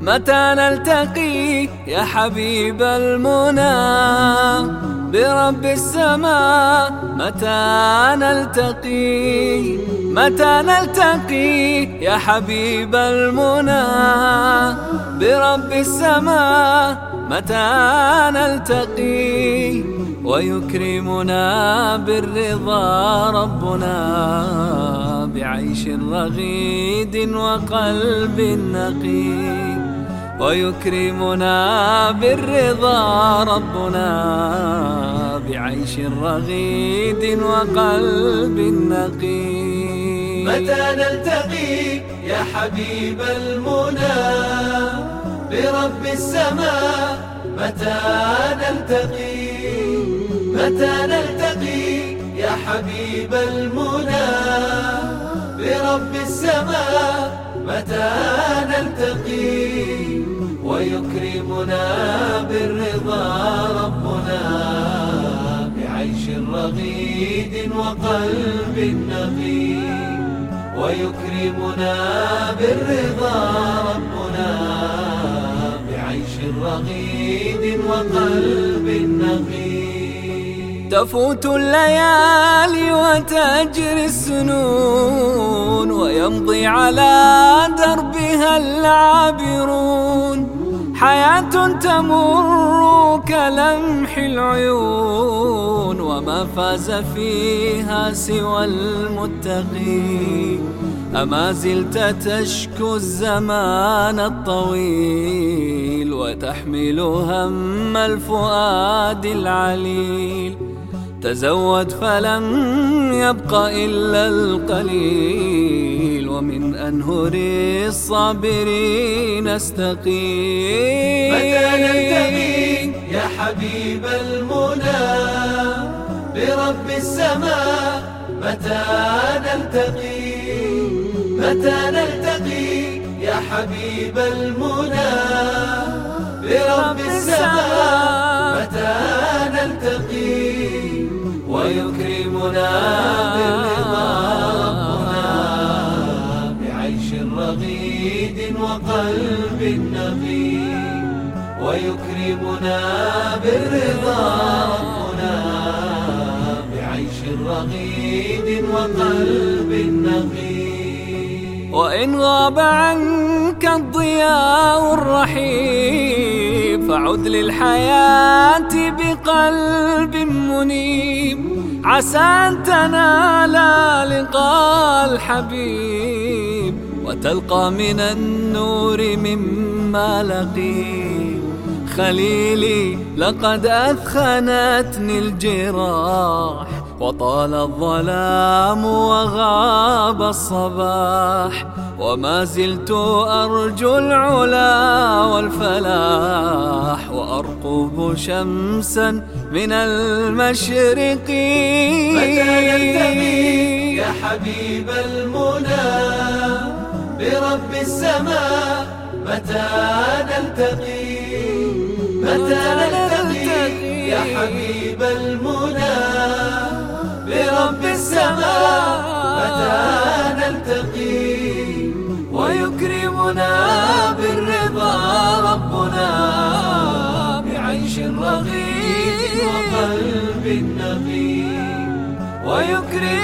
متى نلتقي يا حبيب المنى؟ برب السماء متى نلتقي؟ متى نلتقي يا حبيب المنى؟ برب السماء متى نلتقي؟ ويكرمنا بالرضا ربنا بعيش رغيد وقلب نقي. ويكرمنا بالرضا ربنا بعيش رغيد وقلب نقي. متى نلتقي يا حبيب المنى برب السماء؟ متى نلتقي؟ متى نلتقي يا حبيب المنى برب السماء؟ متى نلتقي ويكرمنا بالرضا ربنا بعيش رغيد وقلب نقي ويكرمنا بالرضا ربنا بعيش رغيد وقلب نقي تفوت الليالي وتجري السنون ويمضي على دربها العابرون. حياة تمر كلمح العيون وما فاز فيها سوى المتقين. أما زلت تشكو الزمان الطويل وتحمل هم الفؤاد العليل. تزود فلم يبق إلا القليل ومن أنهر الصابرين استقيم متى نلتقي يا حبيب المنى برب السماء؟ متى نلتقي؟ متى نلتقي يا حبيب المنى برب السماء؟ متى نلتقي؟ ويكرمنا بالرضا ربنا بعيش رغيد وقلب نقي. ويكرمنا بالرضا ربنا بعيش رغيد وقلب نقي. وإن غاب عنك الضياء الرحيم فعد للحياة بقلب منيب. عسى أن تنال لقاء الحبيب وتلقى من النور مما لقيت خليلي لقد أثخنتني الجراح. وطال الظلام وغاب الصباح وما زلت أرجو العلا والفلاح وأرقب شمسا من المشرق. متى نلتقي يا حبيب المنى برب السماء؟ متى نلتقي؟ متى نلتقي؟ يا حبيب المنى؟ برب السماء متى نلتقي ويكرمنا بالرضا ربنا بعيش رغيد وقلب نقي بالرضا